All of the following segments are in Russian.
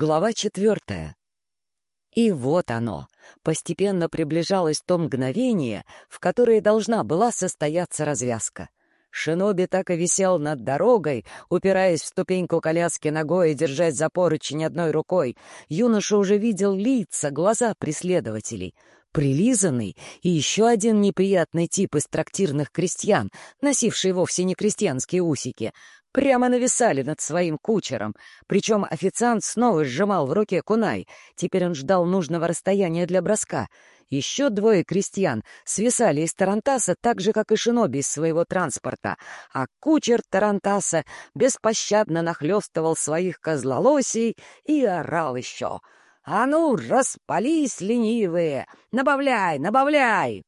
Глава четвертая. И вот оно, постепенно приближалось то мгновение, в которое должна была состояться развязка. Шиноби так и висел над дорогой, упираясь в ступеньку коляски ногой и держась за поручень одной рукой. Юноша уже видел лица, глаза преследователей. Прилизанный и еще один неприятный тип из трактирных крестьян, носивший вовсе не крестьянские усики — прямо нависали над своим кучером. Причем официант снова сжимал в руке кунай. Теперь он ждал нужного расстояния для броска. Еще двое крестьян свисали из Тарантаса так же, как и шиноби из своего транспорта, а кучер Тарантаса беспощадно нахлестывал своих козлолосей и орал еще. «А ну, распались, ленивые! Набавляй, набавляй!»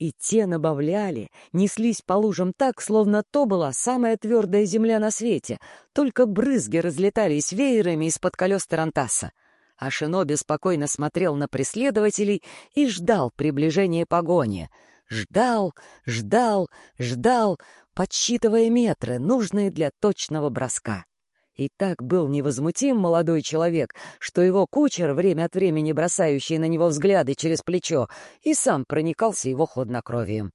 И те набавляли, неслись по лужам так, словно то была самая твердая земля на свете, только брызги разлетались веерами из-под колес Тарантаса. А Шиноби спокойно смотрел на преследователей и ждал приближения погони. Ждал, ждал, ждал, подсчитывая метры, нужные для точного броска. И так был невозмутим молодой человек, что его кучер, время от времени бросающий на него взгляды через плечо, и сам проникался его хладнокровием.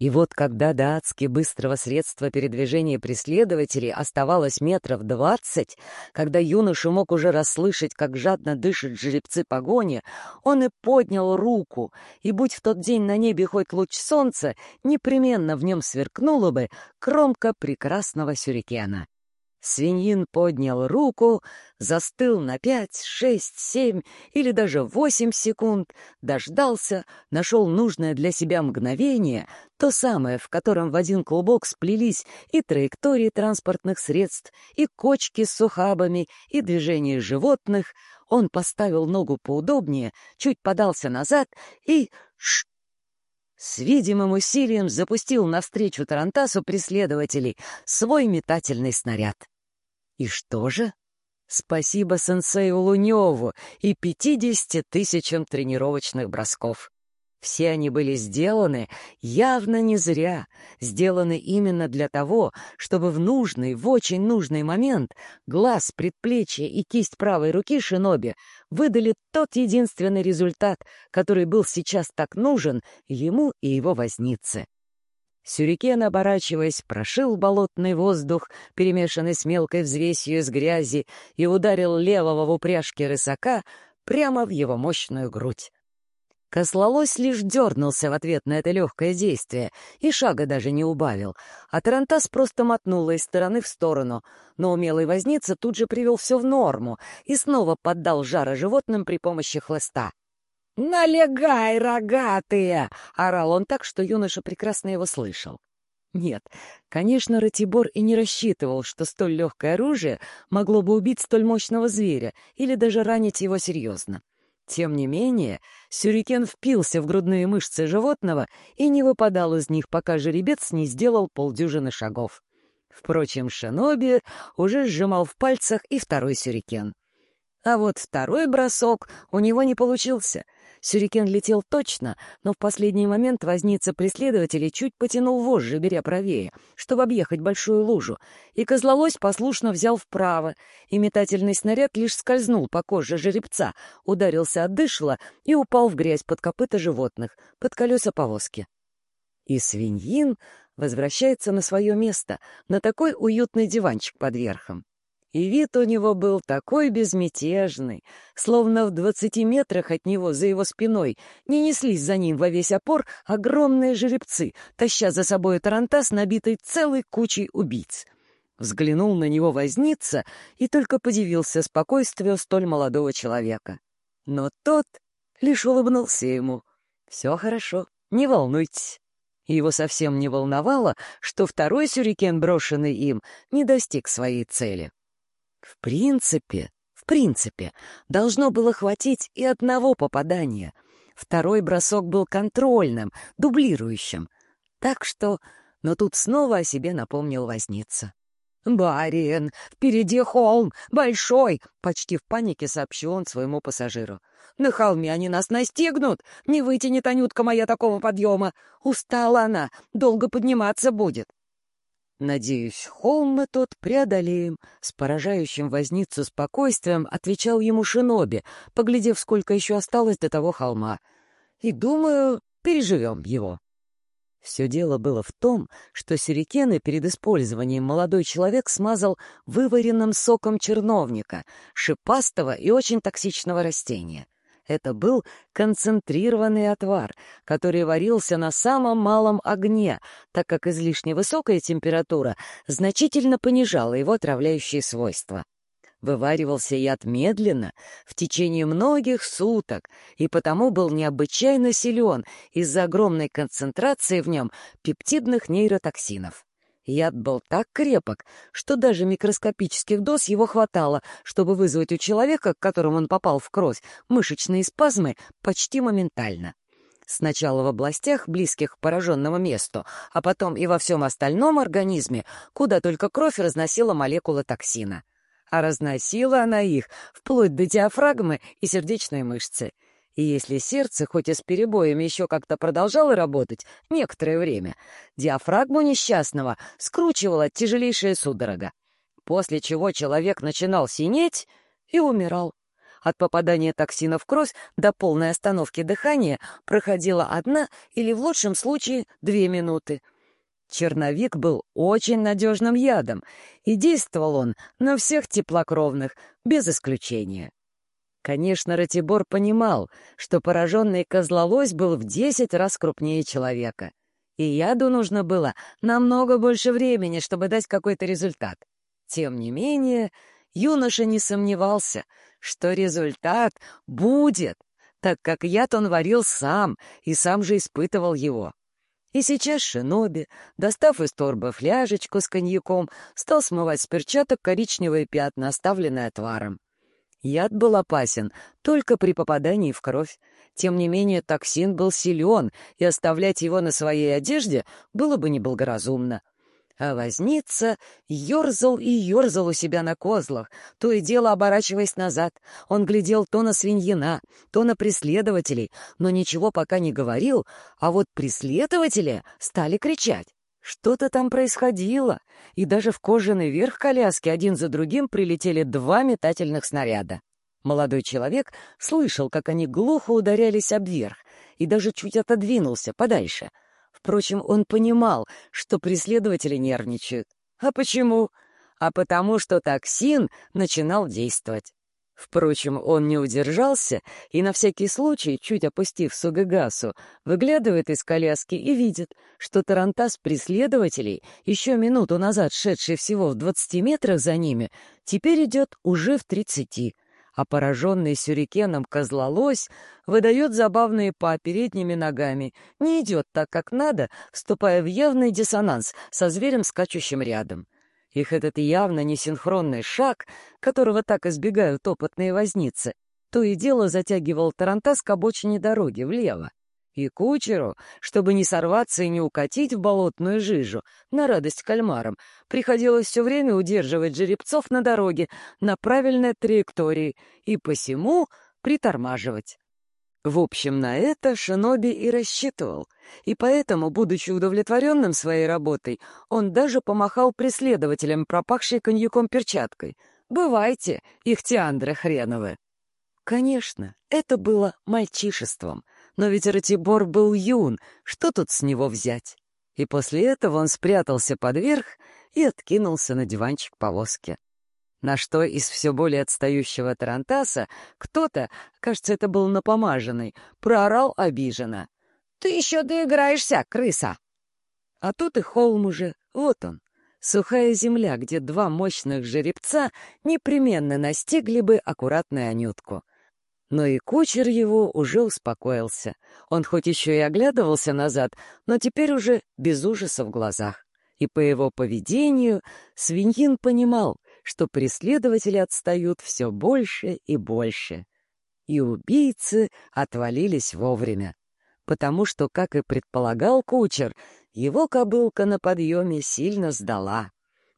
И вот когда до адски быстрого средства передвижения преследователей оставалось метров двадцать, когда юноша мог уже расслышать, как жадно дышат жеребцы погони, он и поднял руку, и будь в тот день на небе хоть луч солнца, непременно в нем сверкнула бы кромка прекрасного сюрикена. Свиньин поднял руку, застыл на пять, шесть, семь или даже восемь секунд, дождался, нашел нужное для себя мгновение, то самое, в котором в один клубок сплелись и траектории транспортных средств, и кочки с сухабами, и движения животных. Он поставил ногу поудобнее, чуть подался назад и... Ш с видимым усилием запустил навстречу Тарантасу преследователей свой метательный снаряд. И что же? Спасибо сенсею Луневу и 50 тысячам тренировочных бросков. Все они были сделаны явно не зря, сделаны именно для того, чтобы в нужный, в очень нужный момент глаз, предплечье и кисть правой руки шиноби выдали тот единственный результат, который был сейчас так нужен ему и его вознице. Сюрикен, оборачиваясь, прошил болотный воздух, перемешанный с мелкой взвесью из грязи, и ударил левого в упряжке рысака прямо в его мощную грудь. Кослолось лишь дернулся в ответ на это легкое действие и шага даже не убавил, а Тарантас просто мотнула из стороны в сторону, но умелый возница тут же привел все в норму и снова поддал жара животным при помощи хлыста. «Налегай, рогатые!» — орал он так, что юноша прекрасно его слышал. Нет, конечно, Ратибор и не рассчитывал, что столь легкое оружие могло бы убить столь мощного зверя или даже ранить его серьезно. Тем не менее, сюрикен впился в грудные мышцы животного и не выпадал из них, пока жеребец не сделал полдюжины шагов. Впрочем, Шиноби уже сжимал в пальцах и второй сюрикен. А вот второй бросок у него не получился. Сюрикен летел точно, но в последний момент возница преследователей чуть потянул вожжи, беря правее, чтобы объехать большую лужу, и козлолось послушно взял вправо, и метательный снаряд лишь скользнул по коже жеребца, ударился от дышла и упал в грязь под копыта животных, под колеса повозки. И свиньин возвращается на свое место, на такой уютный диванчик под верхом. И вид у него был такой безмятежный, словно в двадцати метрах от него за его спиной не неслись за ним во весь опор огромные жеребцы, таща за собой тарантас, набитый целой кучей убийц. Взглянул на него возница и только подивился спокойствию столь молодого человека. Но тот лишь улыбнулся ему. «Все хорошо, не волнуйтесь». Его совсем не волновало, что второй сюрикен, брошенный им, не достиг своей цели. В принципе, в принципе, должно было хватить и одного попадания. Второй бросок был контрольным, дублирующим. Так что... Но тут снова о себе напомнил возница. «Барин, впереди холм, большой!» — почти в панике сообщил он своему пассажиру. «На холме они нас настигнут! Не вытянет Анютка моя такого подъема! Устала она, долго подниматься будет!» «Надеюсь, холм мы тот преодолеем», — с поражающим возницу спокойствием отвечал ему Шиноби, поглядев, сколько еще осталось до того холма. «И думаю, переживем его». Все дело было в том, что сюрикены перед использованием молодой человек смазал вываренным соком черновника, шипастого и очень токсичного растения. Это был концентрированный отвар, который варился на самом малом огне, так как излишне высокая температура значительно понижала его отравляющие свойства. Вываривался яд медленно, в течение многих суток, и потому был необычайно силен из-за огромной концентрации в нем пептидных нейротоксинов. Яд был так крепок, что даже микроскопических доз его хватало, чтобы вызвать у человека, к которому он попал в кровь, мышечные спазмы почти моментально. Сначала в областях, близких к пораженному месту, а потом и во всем остальном организме, куда только кровь разносила молекулы токсина. А разносила она их вплоть до диафрагмы и сердечной мышцы — и если сердце, хоть и с перебоями, еще как-то продолжало работать некоторое время, диафрагму несчастного скручивала тяжелейшая судорога, после чего человек начинал синеть и умирал. От попадания токсина в кровь до полной остановки дыхания проходила одна или, в лучшем случае, две минуты. Черновик был очень надежным ядом, и действовал он на всех теплокровных, без исключения. Конечно, Ратибор понимал, что пораженный козлолось был в десять раз крупнее человека. И яду нужно было намного больше времени, чтобы дать какой-то результат. Тем не менее, юноша не сомневался, что результат будет, так как яд он варил сам и сам же испытывал его. И сейчас Шиноби, достав из торбы фляжечку с коньяком, стал смывать с перчаток коричневые пятна, оставленные отваром. Яд был опасен только при попадании в кровь. Тем не менее, токсин был силен, и оставлять его на своей одежде было бы неблагоразумно. А возница ерзал и ерзал у себя на козлах, то и дело оборачиваясь назад. Он глядел то на свиньина, то на преследователей, но ничего пока не говорил, а вот преследователи стали кричать. Что-то там происходило, и даже в кожаный верх коляски один за другим прилетели два метательных снаряда. Молодой человек слышал, как они глухо ударялись об верх, и даже чуть отодвинулся подальше. Впрочем, он понимал, что преследователи нервничают. А почему? А потому что токсин начинал действовать. Впрочем, он не удержался и на всякий случай, чуть опустив Сугагасу, выглядывает из коляски и видит, что Тарантас преследователей, еще минуту назад шедший всего в двадцати метрах за ними, теперь идет уже в тридцати, а пораженный сюрикеном козлолось выдает забавные па передними ногами, не идет так, как надо, вступая в явный диссонанс со зверем, скачущим рядом. Их этот явно несинхронный шаг, которого так избегают опытные возницы, то и дело затягивал Тарантас к обочине дороги влево. И кучеру, чтобы не сорваться и не укатить в болотную жижу, на радость кальмарам, приходилось все время удерживать жеребцов на дороге на правильной траектории и посему притормаживать. В общем, на это Шиноби и рассчитывал, и поэтому, будучи удовлетворенным своей работой, он даже помахал преследователям, пропахшей коньяком перчаткой. «Бывайте, ихтиандры хреновы!» Конечно, это было мальчишеством, но ведь Ратибор был юн, что тут с него взять? И после этого он спрятался под верх и откинулся на диванчик повозки на что из все более отстающего Тарантаса кто-то, кажется, это был напомаженный, проорал обиженно. «Ты еще доиграешься, крыса!» А тут и холм уже, вот он, сухая земля, где два мощных жеребца непременно настигли бы аккуратную Анютку. Но и кучер его уже успокоился. Он хоть еще и оглядывался назад, но теперь уже без ужаса в глазах. И по его поведению свиньин понимал, что преследователи отстают все больше и больше. И убийцы отвалились вовремя, потому что, как и предполагал кучер, его кобылка на подъеме сильно сдала.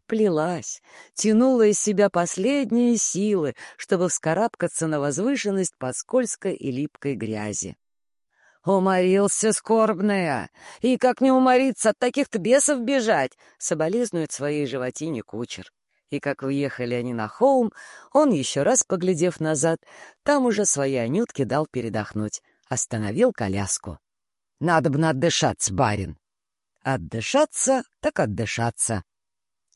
Плелась, тянула из себя последние силы, чтобы вскарабкаться на возвышенность по скользкой и липкой грязи. «Уморился, скорбная! И как не умориться, от таких-то бесов бежать!» — соболезнует своей животине кучер. И как уехали они на холм, он, еще раз поглядев назад, там уже своей Анютке дал передохнуть, остановил коляску. «Надо бы отдышаться, барин!» «Отдышаться, так отдышаться!»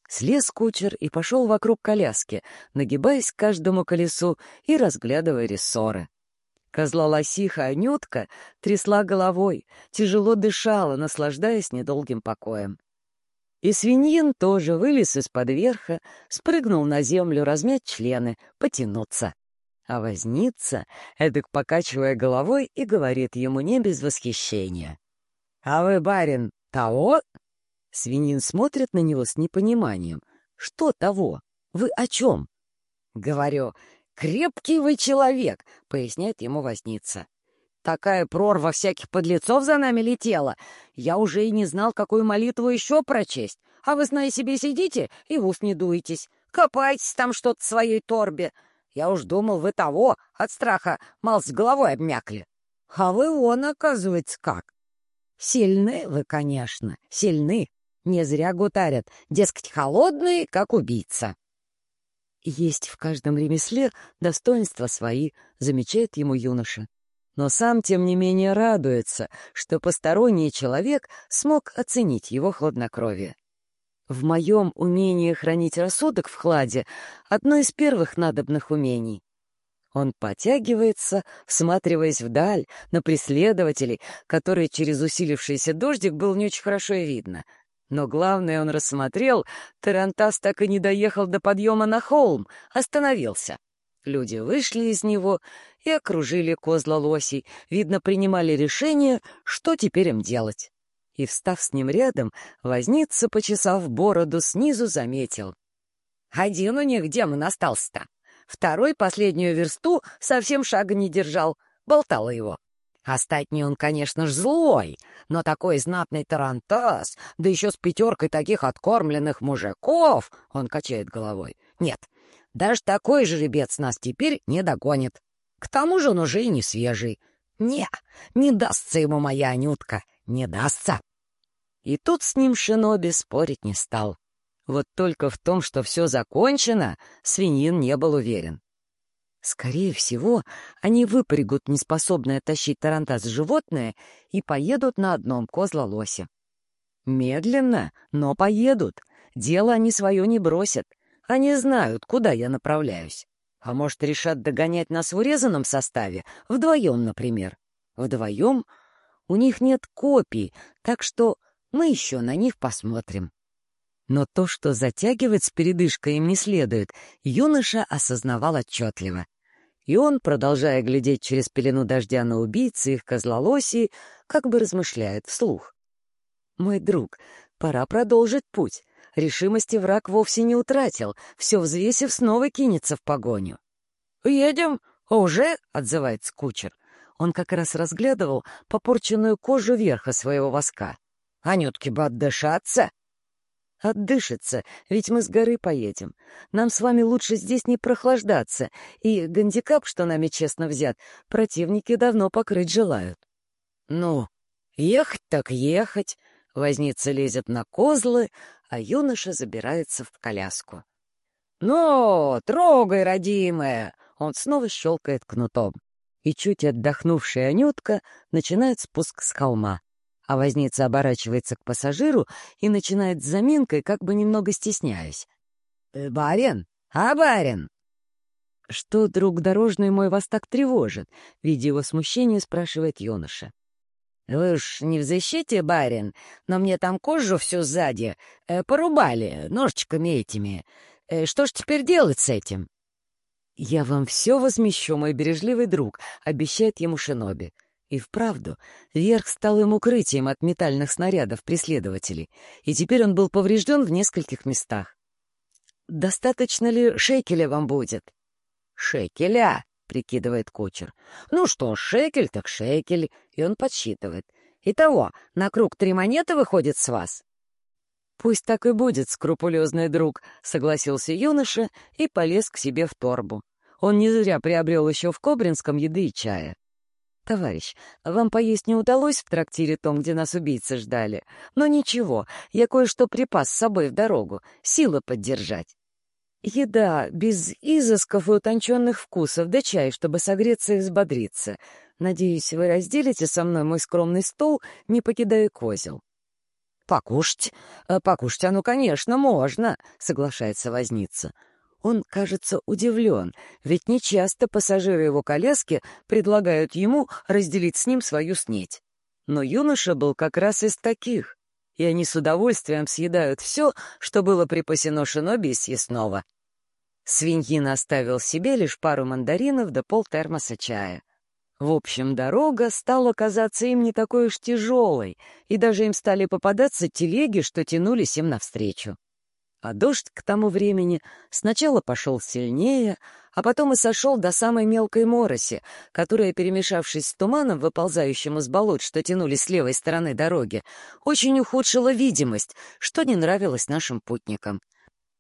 Слез кучер и пошел вокруг коляски, нагибаясь к каждому колесу и разглядывая рессоры. Козла-лосиха Анютка трясла головой, тяжело дышала, наслаждаясь недолгим покоем. И свиньин тоже вылез из-под верха, спрыгнул на землю размять члены, потянуться. А возница, эдак покачивая головой, и говорит ему не без восхищения. — А вы, барин, того? Свинин смотрит на него с непониманием. — Что того? Вы о чем? — Говорю, «Крепкий вы человек», — поясняет ему возница. «Такая прорва всяких подлецов за нами летела. Я уже и не знал, какую молитву еще прочесть. А вы, зная себе, сидите и в ус не дуетесь. Копайтесь там что-то в своей торбе. Я уж думал, вы того, от страха, мал с головой обмякли. А вы он, оказывается, как. Сильны вы, конечно, сильны. Не зря гутарят, дескать, холодные, как убийца. Есть в каждом ремесле достоинства свои, замечает ему юноша. Но сам, тем не менее, радуется, что посторонний человек смог оценить его хладнокровие. В моем умении хранить рассудок в хладе одно из первых надобных умений. Он потягивается, всматриваясь вдаль, на преследователей, которые через усилившийся дождик был не очень хорошо видно — но главное он рассмотрел, Тарантас так и не доехал до подъема на холм, остановился. Люди вышли из него и окружили козла лосей, видно, принимали решение, что теперь им делать. И, встав с ним рядом, возница, почесав бороду, снизу заметил. «Один у них демон остался-то. Второй последнюю версту совсем шага не держал, болтало его. Остатний он, конечно ж, злой, но такой знатный тарантас, да еще с пятеркой таких откормленных мужиков, он качает головой. Нет, даже такой жеребец нас теперь не догонит. К тому же он уже и не свежий. Не, не дастся ему моя Анютка, не дастся. И тут с ним Шиноби спорить не стал. Вот только в том, что все закончено, свинин не был уверен. Скорее всего, они выпрягут неспособное тащить тарантас животное и поедут на одном козла-лосе. Медленно, но поедут. Дело они свое не бросят. Они знают, куда я направляюсь. А может, решат догонять нас в урезанном составе? Вдвоем, например. Вдвоем? У них нет копий, так что мы еще на них посмотрим. Но то, что затягивать с передышкой им не следует, юноша осознавал отчетливо. И он, продолжая глядеть через пелену дождя на убийцы их козлолосий, как бы размышляет вслух. «Мой друг, пора продолжить путь. Решимости враг вовсе не утратил, все взвесив, снова кинется в погоню». «Едем? Уже?» — отзывается кучер. Он как раз разглядывал попорченную кожу верха своего воска. «Анютке бы отдышаться!» Отдышится, ведь мы с горы поедем. Нам с вами лучше здесь не прохлаждаться, и гандикап, что нами честно взят, противники давно покрыть желают. Ну, ехать так ехать. Возница лезет на козлы, а юноша забирается в коляску. «Ну, трогай, родимая!» Он снова щелкает кнутом. И чуть отдохнувшая Анютка начинает спуск с холма а возница оборачивается к пассажиру и начинает с заминкой, как бы немного стесняясь. «Э, «Барин? А, барин?» «Что, друг дорожный мой, вас так тревожит?» — видя его смущение, спрашивает юноша. «Вы уж не в защите, барин, но мне там кожу всю сзади э, порубали ножичками этими. Э, что ж теперь делать с этим?» «Я вам все возмещу, мой бережливый друг», — обещает ему Шиноби. И вправду, верх стал им укрытием от метальных снарядов преследователей, и теперь он был поврежден в нескольких местах. «Достаточно ли шекеля вам будет?» «Шекеля!» — прикидывает кучер. «Ну что, шекель так шекель!» И он подсчитывает. «Итого, на круг три монеты выходит с вас?» «Пусть так и будет, скрупулезный друг», — согласился юноша и полез к себе в торбу. Он не зря приобрел еще в Кобринском еды и чая. товарищ, вам поесть не удалось в трактире том, где нас убийцы ждали. Но ничего, я кое-что припас с собой в дорогу, силы поддержать. Еда без изысков и утонченных вкусов, да чай, чтобы согреться и взбодриться. Надеюсь, вы разделите со мной мой скромный стол, не покидая козел. «Покушать? Э, покушать, а ну, конечно, можно», — соглашается возница. Он, кажется, удивлен, ведь нечасто пассажиры его коляски предлагают ему разделить с ним свою снеть. Но юноша был как раз из таких и они с удовольствием съедают все, что было припасено шиноби из съестного. Свиньин оставил себе лишь пару мандаринов да полтермоса чая. В общем, дорога стала казаться им не такой уж тяжелой, и даже им стали попадаться телеги, что тянулись им навстречу. А дождь к тому времени сначала пошел сильнее, а потом и сошел до самой мелкой мороси, которая, перемешавшись с туманом, выползающим из болот, что тянулись с левой стороны дороги, очень ухудшила видимость, что не нравилось нашим путникам.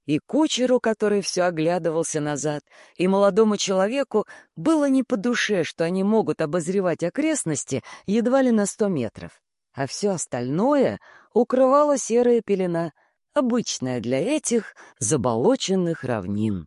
И кучеру, который все оглядывался назад, и молодому человеку было не по душе, что они могут обозревать окрестности едва ли на сто метров. А все остальное укрывала серая пелена — обычная для этих заболоченных равнин.